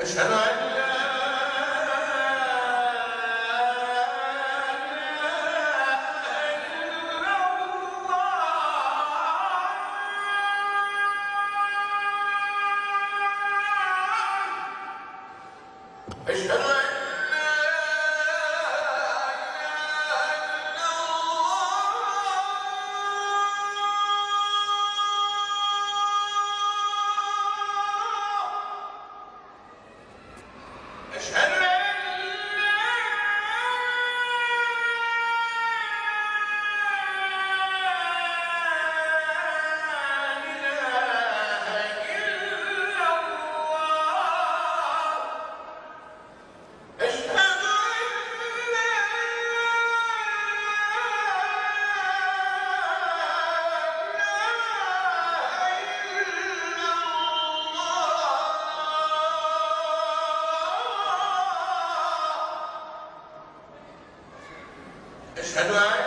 أشهد أن لا أشهد أن أشهد أن